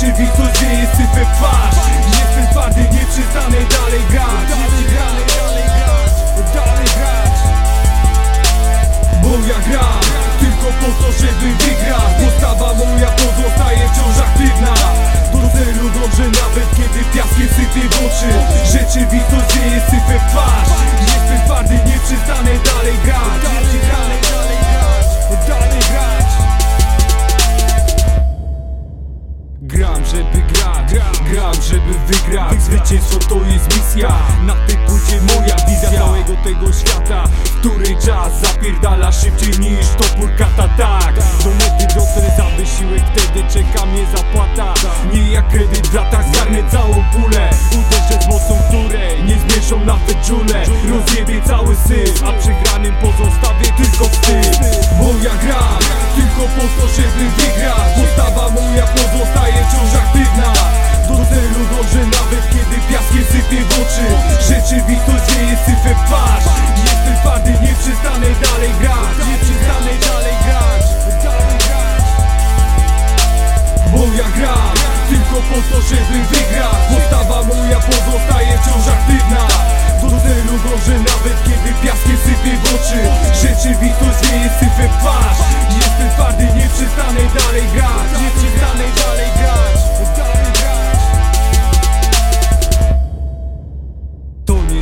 J'ai vite osé et c'est pas gram, żeby wygrać. Zwycięstwo to jest misja. Na tej płycie moja wizja całego tego świata W której czas zapierdala szybciej niż topór kata Tak, do mety dotrę za wysiłek Wtedy czeka mnie zapłata. Nie jak kredyt w latach zgarnę całą pulę Uderzę z mocą, której nie zmieszą nawet czule Rozjebie cały syf, a przegranym pozostawię tylko wstyd. Bo ja gram tylko po to, żeby wygrać tylko po to, żeby wygrać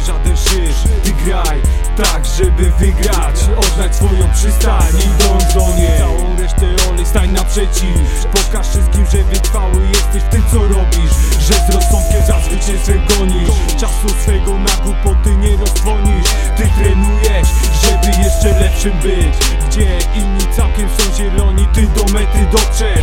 żaden szysz, wygraj tak, żeby wygrać. Oddać swoją przystań i dąż do niej. Całą resztę olej, stań naprzeciw. Pokaż wszystkim, że wytrwały jesteś w tym co robisz. Że z rozsądkiem za zwycięstwem gonisz. Czasu swego na głupoty nie rozdzwonisz Ty trenujesz, żeby jeszcze lepszym być. Gdzie inni całkiem są zieloni Ty do mety dotrzesz,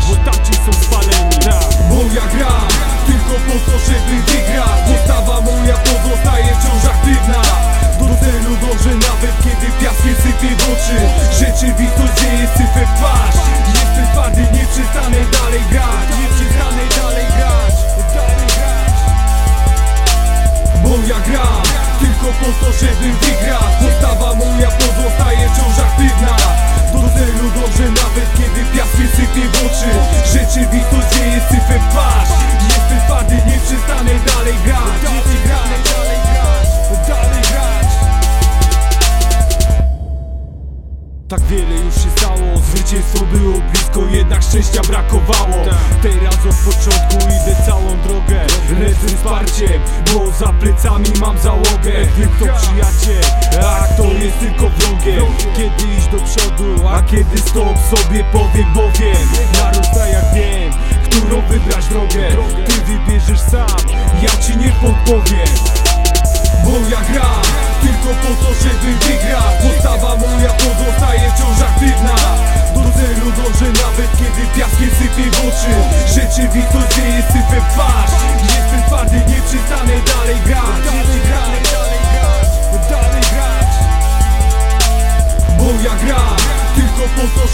tak wiele już się stało Zwycięstwo było blisko, jednak szczęścia brakowało. Teraz od początku idę całą drogę Lecę wsparciem, bo za plecami mam załogę. Wiem kto przyjaciel, a kto jest tylko wrogiem. Kiedy iść do przodu, a kiedy stop sobie powiem Bowiem narasta jak wiem, którą wybrać drogę. Ty wybierzesz sam, ja ci nie podpowiem bo ja gram tylko po to, żeby wygrać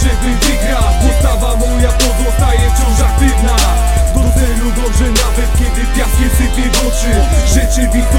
żeby wygrać Postawa moja pozostaje wciąż aktywna. Do celu dążę nawet kiedy piaskiem sypie w oczy Rzeczywistość